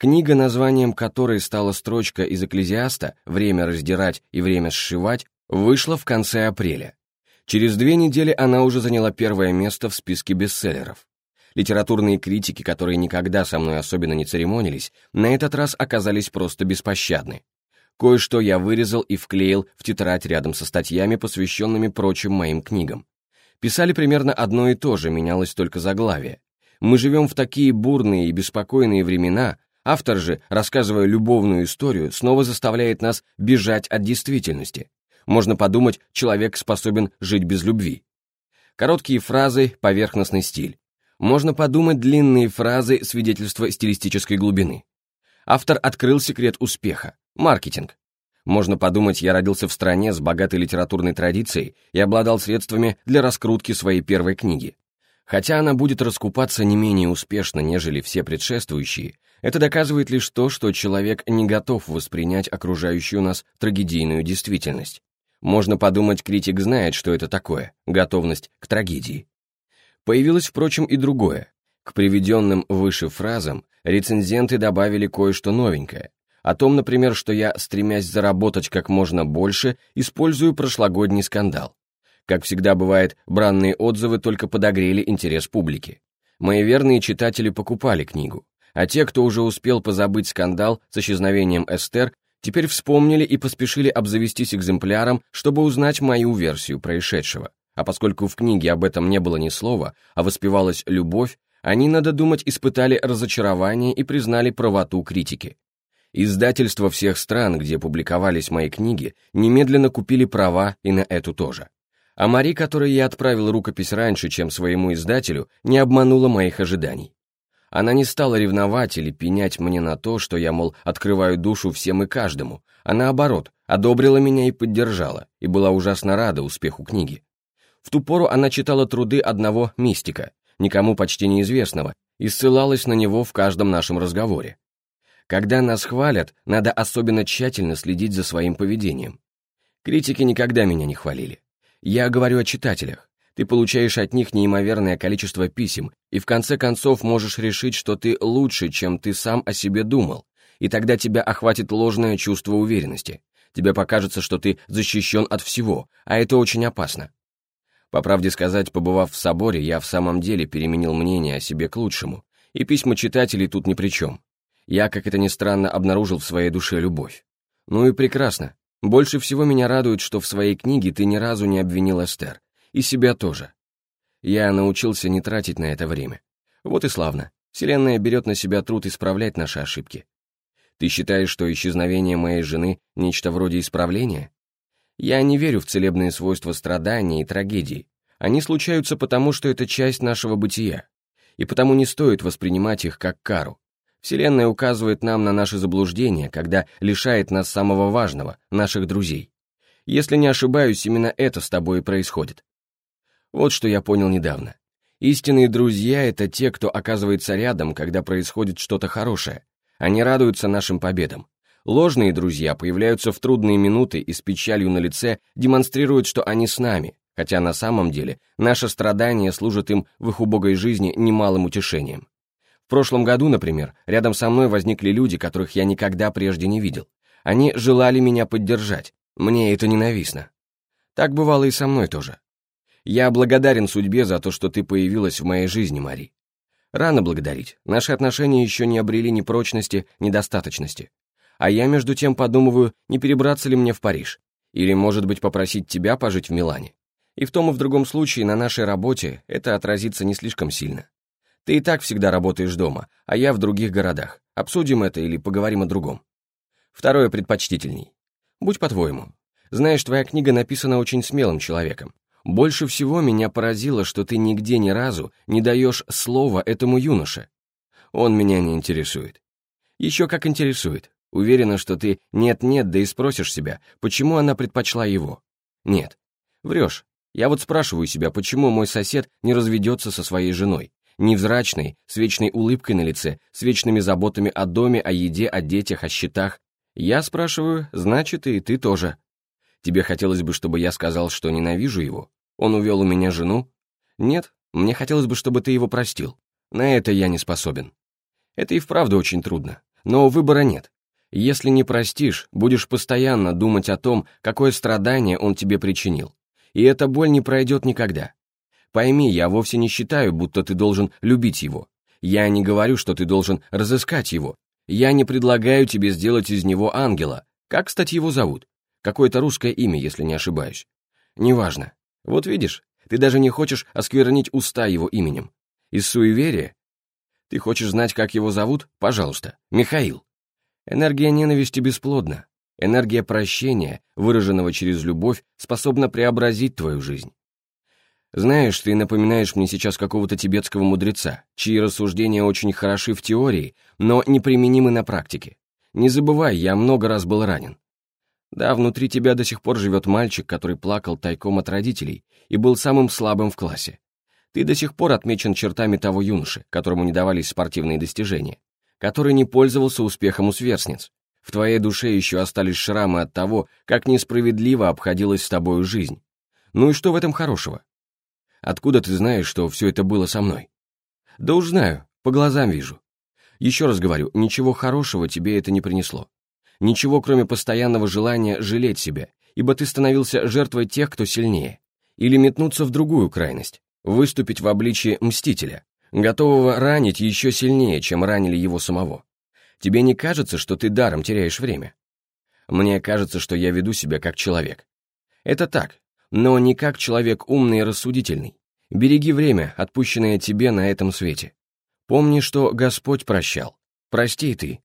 Книга, названием которой стала строчка из «Экклезиаста» «Время раздирать и время сшивать», вышла в конце апреля. Через две недели она уже заняла первое место в списке бестселлеров. Литературные критики, которые никогда со мной особенно не церемонились, на этот раз оказались просто беспощадны. Кое-что я вырезал и вклеил в тетрадь рядом со статьями, посвященными прочим моим книгам. Писали примерно одно и то же, менялось только заглавие. Мы живем в такие бурные и беспокойные времена, Автор же, рассказывая любовную историю, снова заставляет нас бежать от действительности. Можно подумать, человек способен жить без любви. Короткие фразы, поверхностный стиль. Можно подумать, длинные фразы, свидетельства стилистической глубины. Автор открыл секрет успеха – маркетинг. Можно подумать, я родился в стране с богатой литературной традицией и обладал средствами для раскрутки своей первой книги. Хотя она будет раскупаться не менее успешно, нежели все предшествующие, это доказывает лишь то, что человек не готов воспринять окружающую нас трагедийную действительность. Можно подумать, критик знает, что это такое – готовность к трагедии. Появилось, впрочем, и другое. К приведенным выше фразам рецензенты добавили кое-что новенькое. О том, например, что я, стремясь заработать как можно больше, использую прошлогодний скандал. Как всегда бывает, бранные отзывы только подогрели интерес публики. Мои верные читатели покупали книгу а те, кто уже успел позабыть скандал с исчезновением Эстер, теперь вспомнили и поспешили обзавестись экземпляром, чтобы узнать мою версию происшедшего. А поскольку в книге об этом не было ни слова, а воспевалась любовь, они, надо думать, испытали разочарование и признали правоту критики. Издательства всех стран, где публиковались мои книги, немедленно купили права и на эту тоже. А Мари, которой я отправил рукопись раньше, чем своему издателю, не обманула моих ожиданий. Она не стала ревновать или пенять мне на то, что я, мол, открываю душу всем и каждому, а наоборот, одобрила меня и поддержала, и была ужасно рада успеху книги. В ту пору она читала труды одного мистика, никому почти неизвестного, и ссылалась на него в каждом нашем разговоре. Когда нас хвалят, надо особенно тщательно следить за своим поведением. Критики никогда меня не хвалили. Я говорю о читателях. Ты получаешь от них неимоверное количество писем, и в конце концов можешь решить, что ты лучше, чем ты сам о себе думал, и тогда тебя охватит ложное чувство уверенности. Тебе покажется, что ты защищен от всего, а это очень опасно. По правде сказать, побывав в соборе, я в самом деле переменил мнение о себе к лучшему, и письма читателей тут ни при чем. Я, как это ни странно, обнаружил в своей душе любовь. Ну и прекрасно. Больше всего меня радует, что в своей книге ты ни разу не обвинил Эстер, и себя тоже. Я научился не тратить на это время. Вот и славно. Вселенная берет на себя труд исправлять наши ошибки. Ты считаешь, что исчезновение моей жены — нечто вроде исправления? Я не верю в целебные свойства страдания и трагедии. Они случаются потому, что это часть нашего бытия. И потому не стоит воспринимать их как кару. Вселенная указывает нам на наши заблуждения, когда лишает нас самого важного, наших друзей. Если не ошибаюсь, именно это с тобой и происходит. Вот что я понял недавно. Истинные друзья — это те, кто оказывается рядом, когда происходит что-то хорошее. Они радуются нашим победам. Ложные друзья появляются в трудные минуты и с печалью на лице демонстрируют, что они с нами, хотя на самом деле наше страдание служит им в их убогой жизни немалым утешением. Прошлом году, например, рядом со мной возникли люди, которых я никогда прежде не видел. Они желали меня поддержать. Мне это ненавистно. Так бывало и со мной тоже. Я благодарен судьбе за то, что ты появилась в моей жизни, Мари. Рано благодарить. Наши отношения еще не обрели ни прочности, ни достаточности. А я, между тем, подумываю, не перебраться ли мне в Париж. Или, может быть, попросить тебя пожить в Милане. И в том и в другом случае на нашей работе это отразится не слишком сильно. Ты и так всегда работаешь дома, а я в других городах. Обсудим это или поговорим о другом. Второе предпочтительней. Будь по-твоему. Знаешь, твоя книга написана очень смелым человеком. Больше всего меня поразило, что ты нигде ни разу не даешь слова этому юноше. Он меня не интересует. Еще как интересует. Уверена, что ты нет-нет, да и спросишь себя, почему она предпочла его. Нет. Врешь. Я вот спрашиваю себя, почему мой сосед не разведется со своей женой, невзрачной, с вечной улыбкой на лице, с вечными заботами о доме, о еде, о детях, о счетах. Я спрашиваю, значит, и ты тоже. Тебе хотелось бы, чтобы я сказал, что ненавижу его? Он увел у меня жену? Нет, мне хотелось бы, чтобы ты его простил. На это я не способен. Это и вправду очень трудно. Но выбора нет. Если не простишь, будешь постоянно думать о том, какое страдание он тебе причинил. И эта боль не пройдет никогда. Пойми, я вовсе не считаю, будто ты должен любить его. Я не говорю, что ты должен разыскать его. Я не предлагаю тебе сделать из него ангела. Как, кстати, его зовут? Какое-то русское имя, если не ошибаюсь. Неважно. Вот видишь, ты даже не хочешь осквернить уста его именем. Из суеверия? Ты хочешь знать, как его зовут? Пожалуйста, Михаил. Энергия ненависти бесплодна. Энергия прощения, выраженного через любовь, способна преобразить твою жизнь. Знаешь, ты напоминаешь мне сейчас какого-то тибетского мудреца, чьи рассуждения очень хороши в теории, но неприменимы на практике. Не забывай, я много раз был ранен. Да, внутри тебя до сих пор живет мальчик, который плакал тайком от родителей и был самым слабым в классе. Ты до сих пор отмечен чертами того юноши, которому не давались спортивные достижения, который не пользовался успехом у сверстниц. В твоей душе еще остались шрамы от того, как несправедливо обходилась с тобою жизнь. Ну и что в этом хорошего? Откуда ты знаешь, что все это было со мной? Да уж знаю, по глазам вижу. Еще раз говорю, ничего хорошего тебе это не принесло. Ничего, кроме постоянного желания жалеть себя, ибо ты становился жертвой тех, кто сильнее. Или метнуться в другую крайность, выступить в обличии мстителя, готового ранить еще сильнее, чем ранили его самого. Тебе не кажется, что ты даром теряешь время? Мне кажется, что я веду себя как человек. Это так, но не как человек умный и рассудительный. Береги время, отпущенное тебе на этом свете. Помни, что Господь прощал. Прости ты,